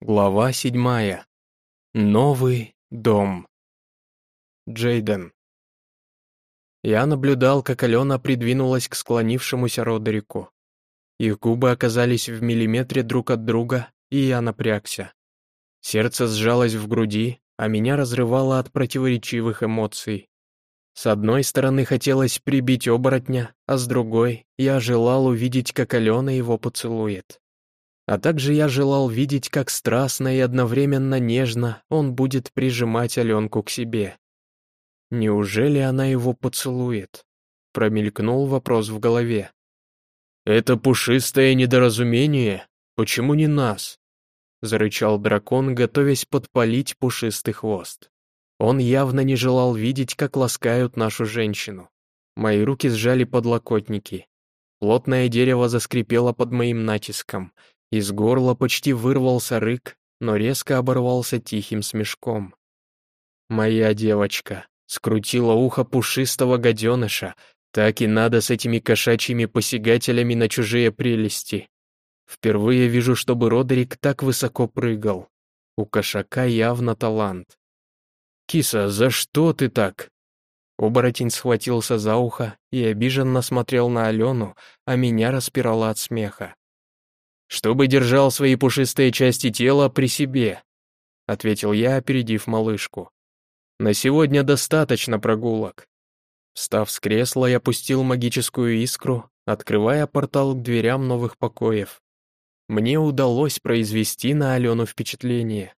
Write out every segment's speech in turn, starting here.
Глава седьмая. Новый дом. Джейден. Я наблюдал, как Алена придвинулась к склонившемуся Родерику. Их губы оказались в миллиметре друг от друга, и я напрягся. Сердце сжалось в груди, а меня разрывало от противоречивых эмоций. С одной стороны хотелось прибить оборотня, а с другой я желал увидеть, как Алена его поцелует. А также я желал видеть, как страстно и одновременно нежно он будет прижимать Аленку к себе. Неужели она его поцелует? Промелькнул вопрос в голове. «Это пушистое недоразумение? Почему не нас?» Зарычал дракон, готовясь подпалить пушистый хвост. Он явно не желал видеть, как ласкают нашу женщину. Мои руки сжали подлокотники. Плотное дерево заскрипело под моим натиском, из горла почти вырвался рык, но резко оборвался тихим смешком. «Моя девочка», скрутила ухо пушистого гаденыша, так и надо с этими кошачьими посягателями на чужие прелести. Впервые вижу, чтобы Родерик так высоко прыгал. У кошака явно талант. «Киса, за что ты так?» Оборотень схватился за ухо и обиженно смотрел на Алену, а меня распирало от смеха чтобы держал свои пушистые части тела при себе», — ответил я, опередив малышку. «На сегодня достаточно прогулок». Встав с кресла, я пустил магическую искру, открывая портал к дверям новых покоев. Мне удалось произвести на Алену впечатление.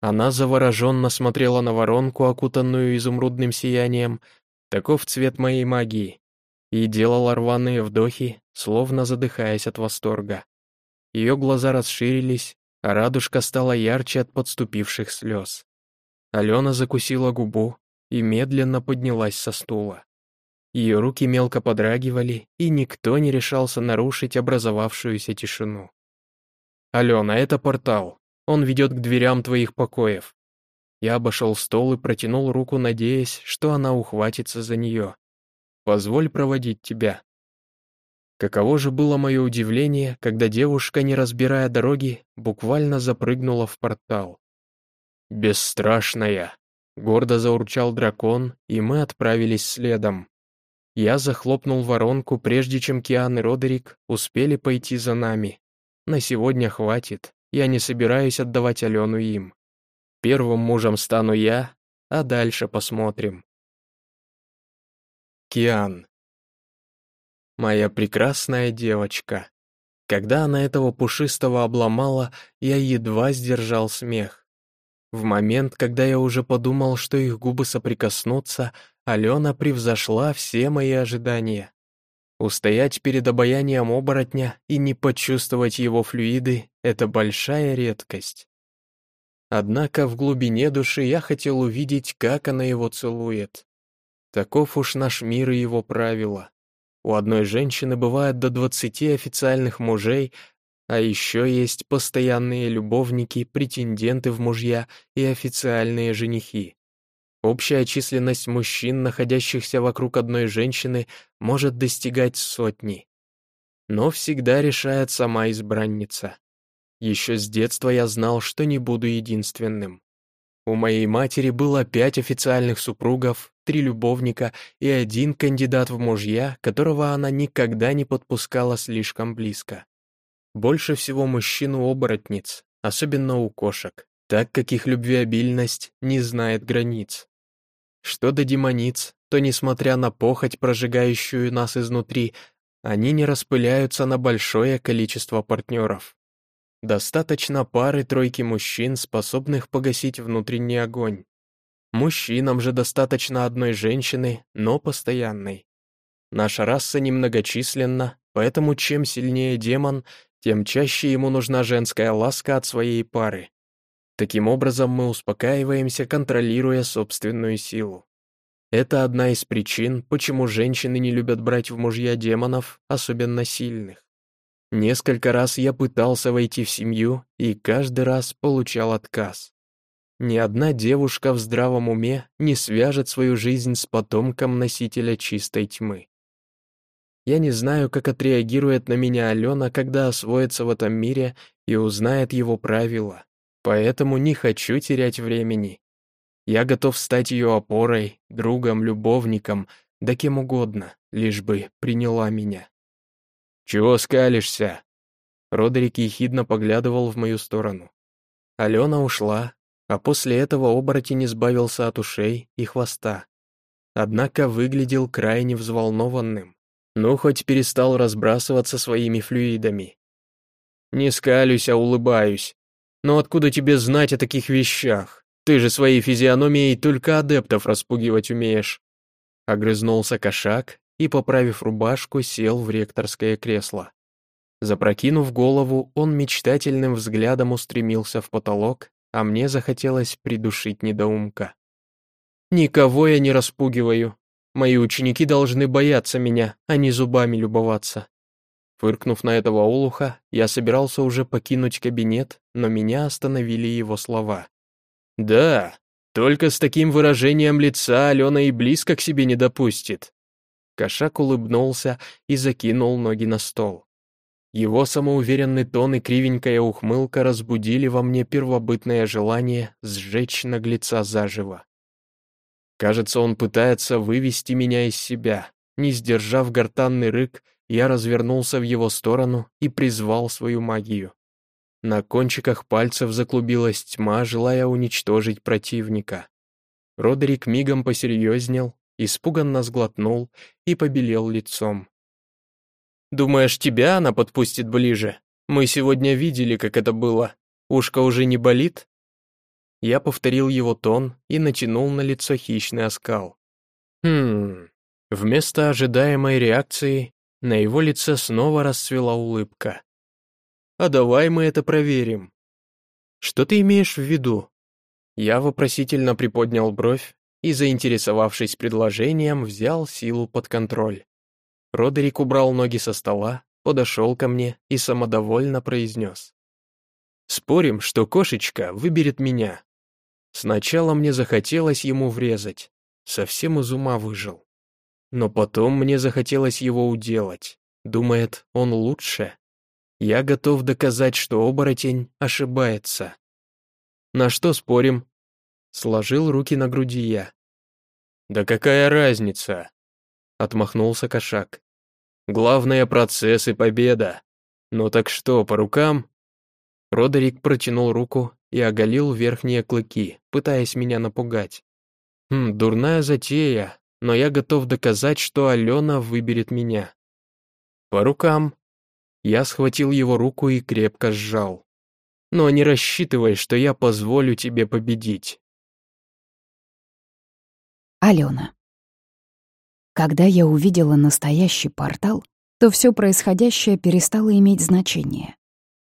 Она завороженно смотрела на воронку, окутанную изумрудным сиянием, таков цвет моей магии, и делала рваные вдохи, словно задыхаясь от восторга. Ее глаза расширились, а радужка стала ярче от подступивших слез. Алена закусила губу и медленно поднялась со стула. Ее руки мелко подрагивали, и никто не решался нарушить образовавшуюся тишину. «Алена, это портал. Он ведет к дверям твоих покоев». Я обошел стол и протянул руку, надеясь, что она ухватится за нее. «Позволь проводить тебя». Каково же было мое удивление, когда девушка, не разбирая дороги, буквально запрыгнула в портал. «Бесстрашная!» — гордо заурчал дракон, и мы отправились следом. Я захлопнул воронку, прежде чем Киан и Родерик успели пойти за нами. На сегодня хватит, я не собираюсь отдавать Алену им. Первым мужем стану я, а дальше посмотрим. Киан. Моя прекрасная девочка. Когда она этого пушистого обломала, я едва сдержал смех. В момент, когда я уже подумал, что их губы соприкоснутся, Алена превзошла все мои ожидания. Устоять перед обаянием оборотня и не почувствовать его флюиды — это большая редкость. Однако в глубине души я хотел увидеть, как она его целует. Таков уж наш мир и его правила. У одной женщины бывает до 20 официальных мужей, а еще есть постоянные любовники, претенденты в мужья и официальные женихи. Общая численность мужчин, находящихся вокруг одной женщины, может достигать сотни. Но всегда решает сама избранница. Еще с детства я знал, что не буду единственным. У моей матери было пять официальных супругов, три любовника и один кандидат в мужья, которого она никогда не подпускала слишком близко. Больше всего мужчину-оборотниц, особенно у кошек, так как их любвеобильность не знает границ. Что до демониц, то, несмотря на похоть, прожигающую нас изнутри, они не распыляются на большое количество партнеров. Достаточно пары-тройки мужчин, способных погасить внутренний огонь. Мужчинам же достаточно одной женщины, но постоянной. Наша раса немногочисленна, поэтому чем сильнее демон, тем чаще ему нужна женская ласка от своей пары. Таким образом мы успокаиваемся, контролируя собственную силу. Это одна из причин, почему женщины не любят брать в мужья демонов, особенно сильных. Несколько раз я пытался войти в семью и каждый раз получал отказ. Ни одна девушка в здравом уме не свяжет свою жизнь с потомком носителя чистой тьмы. Я не знаю, как отреагирует на меня Алена, когда освоится в этом мире и узнает его правила. поэтому не хочу терять времени. Я готов стать ее опорой, другом, любовником, да кем угодно, лишь бы приняла меня. «Чего скалишься?» Родерик ехидно поглядывал в мою сторону. Алена ушла, а после этого оборотень избавился от ушей и хвоста. Однако выглядел крайне взволнованным. Ну, хоть перестал разбрасываться своими флюидами. «Не скалюсь, а улыбаюсь. Но откуда тебе знать о таких вещах? Ты же своей физиономией только адептов распугивать умеешь». Огрызнулся кошак и, поправив рубашку, сел в ректорское кресло. Запрокинув голову, он мечтательным взглядом устремился в потолок, а мне захотелось придушить недоумка. «Никого я не распугиваю. Мои ученики должны бояться меня, а не зубами любоваться». Фыркнув на этого олуха, я собирался уже покинуть кабинет, но меня остановили его слова. «Да, только с таким выражением лица Алена и близко к себе не допустит». Кошак улыбнулся и закинул ноги на стол. Его самоуверенный тон и кривенькая ухмылка разбудили во мне первобытное желание сжечь наглеца заживо. Кажется, он пытается вывести меня из себя. Не сдержав гортанный рык, я развернулся в его сторону и призвал свою магию. На кончиках пальцев заклубилась тьма, желая уничтожить противника. Родерик мигом посерьезнел, испуганно сглотнул и побелел лицом. Думаешь, тебя она подпустит ближе? Мы сегодня видели, как это было. Ушко уже не болит?» Я повторил его тон и натянул на лицо хищный оскал. Хм... Вместо ожидаемой реакции на его лице снова расцвела улыбка. «А давай мы это проверим». «Что ты имеешь в виду?» Я вопросительно приподнял бровь и, заинтересовавшись предложением, взял силу под контроль. Родерик убрал ноги со стола, подошел ко мне и самодовольно произнес. «Спорим, что кошечка выберет меня». Сначала мне захотелось ему врезать, совсем из ума выжил. Но потом мне захотелось его уделать. Думает, он лучше. Я готов доказать, что оборотень ошибается. На что спорим? Сложил руки на груди я. Да какая разница? Отмахнулся кошак. Главное — процесс и победа. Ну так что, по рукам?» Родерик протянул руку и оголил верхние клыки, пытаясь меня напугать. «Хм, дурная затея, но я готов доказать, что Алена выберет меня». «По рукам». Я схватил его руку и крепко сжал. «Но не рассчитывай, что я позволю тебе победить». Алена. Когда я увидела настоящий портал, то все происходящее перестало иметь значение.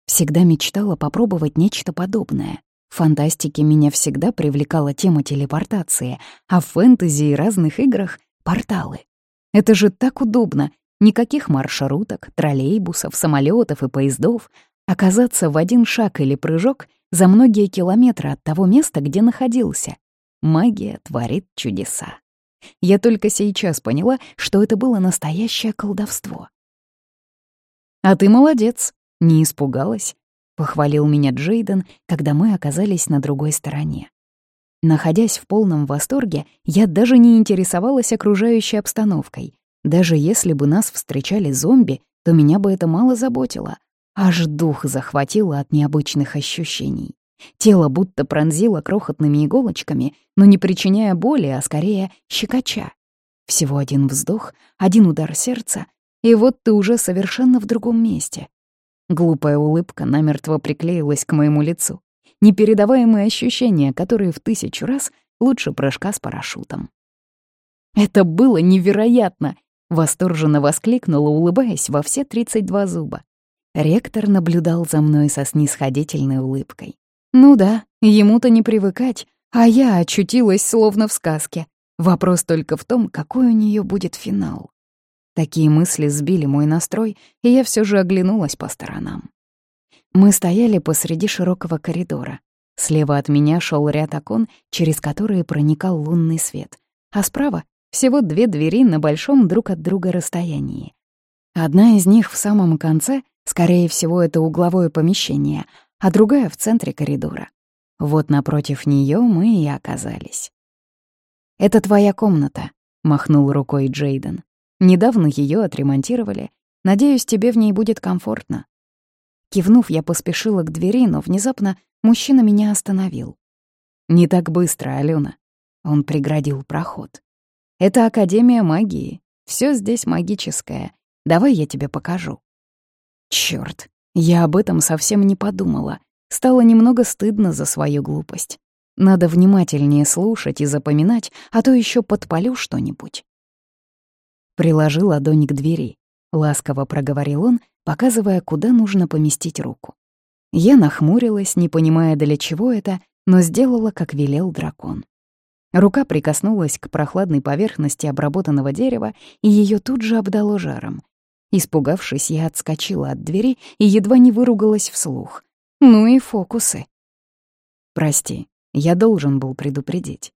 Всегда мечтала попробовать нечто подобное. В фантастике меня всегда привлекала тема телепортации, а в фэнтези и разных играх — порталы. Это же так удобно. Никаких маршруток, троллейбусов, самолетов и поездов. Оказаться в один шаг или прыжок за многие километры от того места, где находился. Магия творит чудеса. Я только сейчас поняла, что это было настоящее колдовство. «А ты молодец, не испугалась», — похвалил меня Джейден, когда мы оказались на другой стороне. Находясь в полном восторге, я даже не интересовалась окружающей обстановкой. Даже если бы нас встречали зомби, то меня бы это мало заботило. Аж дух захватило от необычных ощущений. Тело будто пронзило крохотными иголочками, но не причиняя боли, а скорее щекоча. Всего один вздох, один удар сердца, и вот ты уже совершенно в другом месте. Глупая улыбка намертво приклеилась к моему лицу. Непередаваемые ощущения, которые в тысячу раз лучше прыжка с парашютом. «Это было невероятно!» — восторженно воскликнула, улыбаясь во все 32 зуба. Ректор наблюдал за мной со снисходительной улыбкой. Ну да, ему-то не привыкать, а я очутилась словно в сказке. Вопрос только в том, какой у нее будет финал. Такие мысли сбили мой настрой, и я все же оглянулась по сторонам. Мы стояли посреди широкого коридора. Слева от меня шел ряд окон, через которые проникал лунный свет, а справа — всего две двери на большом друг от друга расстоянии. Одна из них в самом конце, скорее всего, это угловое помещение, а другая в центре коридора. Вот напротив нее мы и оказались. «Это твоя комната», — махнул рукой Джейден. «Недавно ее отремонтировали. Надеюсь, тебе в ней будет комфортно». Кивнув, я поспешила к двери, но внезапно мужчина меня остановил. «Не так быстро, Алена». Он преградил проход. «Это Академия магии. Все здесь магическое. Давай я тебе покажу». Черт, я об этом совсем не подумала. Стало немного стыдно за свою глупость. Надо внимательнее слушать и запоминать, а то еще подпалю что-нибудь. Приложил ладонь к двери. Ласково проговорил он, показывая, куда нужно поместить руку. Я нахмурилась, не понимая, для чего это, но сделала, как велел дракон. Рука прикоснулась к прохладной поверхности обработанного дерева, и ее тут же обдало жаром. Испугавшись, я отскочила от двери и едва не выругалась вслух. Ну и фокусы. «Прости, я должен был предупредить».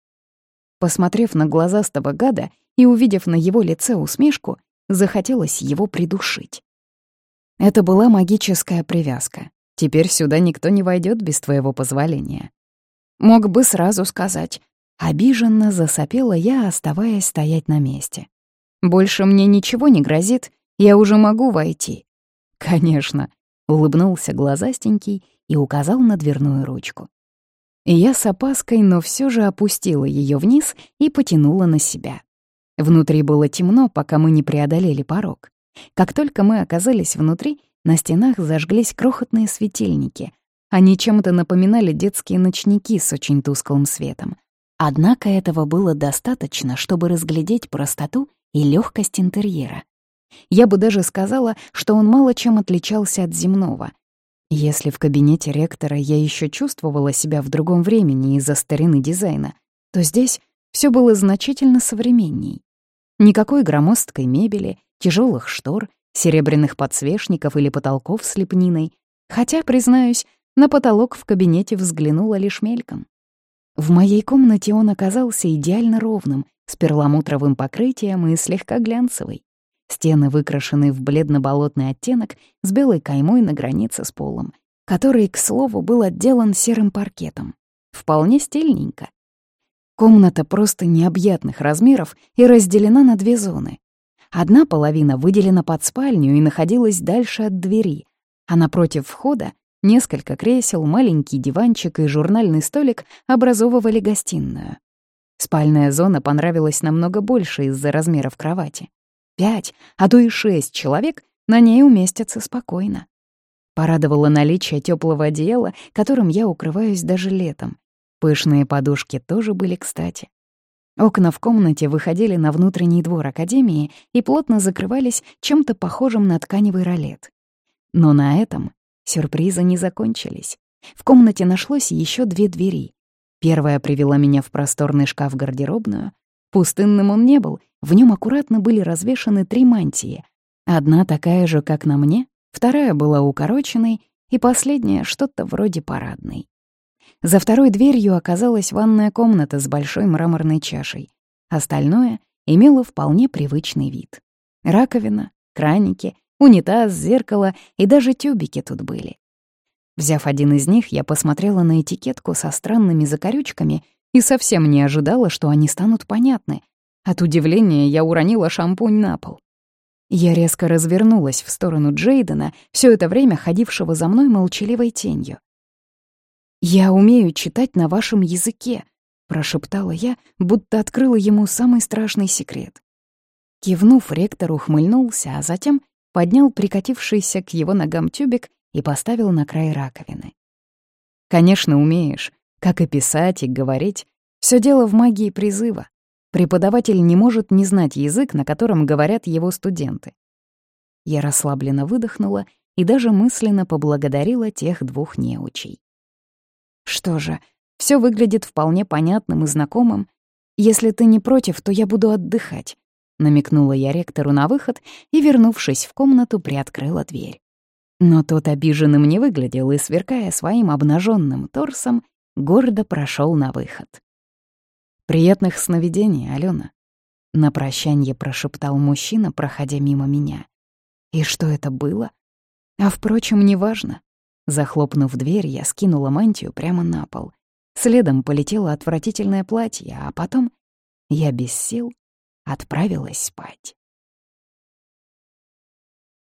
Посмотрев на глазастого гада и увидев на его лице усмешку, захотелось его придушить. Это была магическая привязка. Теперь сюда никто не войдет без твоего позволения. Мог бы сразу сказать. Обиженно засопела я, оставаясь стоять на месте. Больше мне ничего не грозит, я уже могу войти. Конечно, улыбнулся глазастенький и указал на дверную ручку. Я с опаской, но все же опустила ее вниз и потянула на себя. Внутри было темно, пока мы не преодолели порог. Как только мы оказались внутри, на стенах зажглись крохотные светильники. Они чем-то напоминали детские ночники с очень тусклым светом. Однако этого было достаточно, чтобы разглядеть простоту и легкость интерьера. Я бы даже сказала, что он мало чем отличался от земного, если в кабинете ректора я еще чувствовала себя в другом времени из-за старины дизайна, то здесь все было значительно современней. Никакой громоздкой мебели, тяжелых штор, серебряных подсвечников или потолков с лепниной, хотя, признаюсь, на потолок в кабинете взглянула лишь мельком. В моей комнате он оказался идеально ровным, с перламутровым покрытием и слегка глянцевый. Стены выкрашены в бледно-болотный оттенок с белой каймой на границе с полом, который, к слову, был отделан серым паркетом. Вполне стильненько. Комната просто необъятных размеров и разделена на две зоны. Одна половина выделена под спальню и находилась дальше от двери, а напротив входа несколько кресел, маленький диванчик и журнальный столик образовывали гостиную. Спальная зона понравилась намного больше из-за размеров кровати пять, а то и шесть человек на ней уместятся спокойно. Порадовало наличие теплого одеяла, которым я укрываюсь даже летом. Пышные подушки тоже были кстати. Окна в комнате выходили на внутренний двор Академии и плотно закрывались чем-то похожим на тканевый ролет. Но на этом сюрпризы не закончились. В комнате нашлось еще две двери. Первая привела меня в просторный шкаф-гардеробную. Пустынным он не был, в нем аккуратно были развешаны три мантии. Одна такая же, как на мне, вторая была укороченной, и последняя — что-то вроде парадной. За второй дверью оказалась ванная комната с большой мраморной чашей. Остальное имело вполне привычный вид. Раковина, краники, унитаз, зеркало и даже тюбики тут были. Взяв один из них, я посмотрела на этикетку со странными закорючками и совсем не ожидала, что они станут понятны. От удивления я уронила шампунь на пол. Я резко развернулась в сторону Джейдена, все это время ходившего за мной молчаливой тенью. «Я умею читать на вашем языке», — прошептала я, будто открыла ему самый страшный секрет. Кивнув, ректор ухмыльнулся, а затем поднял прикатившийся к его ногам тюбик и поставил на край раковины. «Конечно, умеешь. Как и писать, и говорить. Все дело в магии призыва. Преподаватель не может не знать язык, на котором говорят его студенты. Я расслабленно выдохнула и даже мысленно поблагодарила тех двух неучей. Что же, все выглядит вполне понятным и знакомым. Если ты не против, то я буду отдыхать, намекнула я ректору на выход и, вернувшись в комнату, приоткрыла дверь. Но тот обиженным не выглядел и, сверкая своим обнаженным торсом, гордо прошел на выход. «Приятных сновидений, Алена», — на прощанье прошептал мужчина, проходя мимо меня. И что это было? А, впрочем, неважно. Захлопнув дверь, я скинула мантию прямо на пол. Следом полетело отвратительное платье, а потом я без сил отправилась спать.